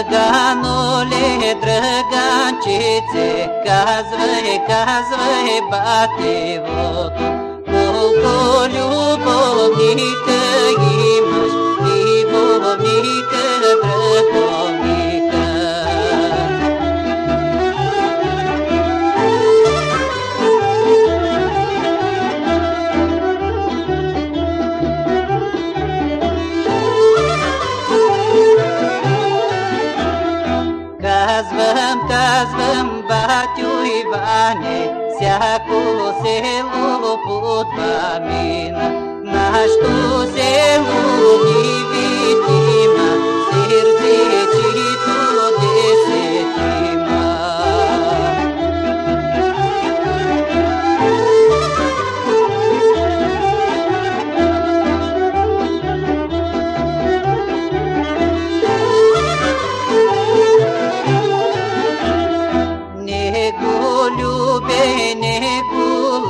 Дръгануле, дръганчице, казвай, казвай, бативото, колко любовника Казвам, казвам, батю Иване, всяко село по два мина. Нашето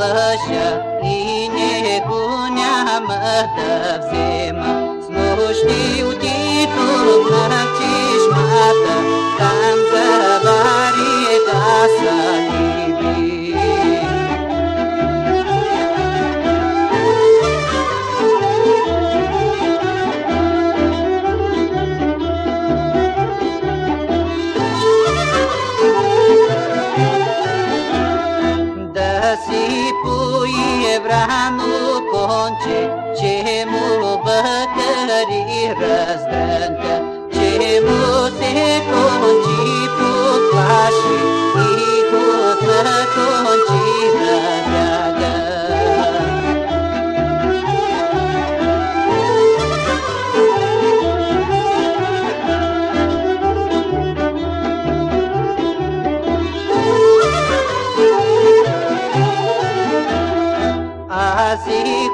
Lășă, inegunea mă tăvzi. Asipul Evranul Conce, Cemul Băcării răzdrântă,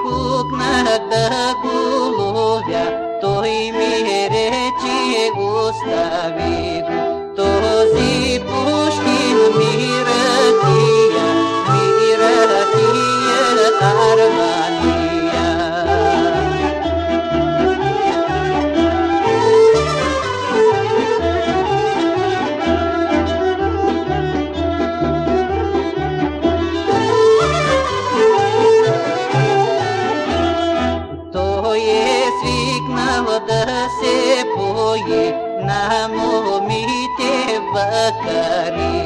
cucna da gulovia, toi mi reci gustavi. ye namo mite bakari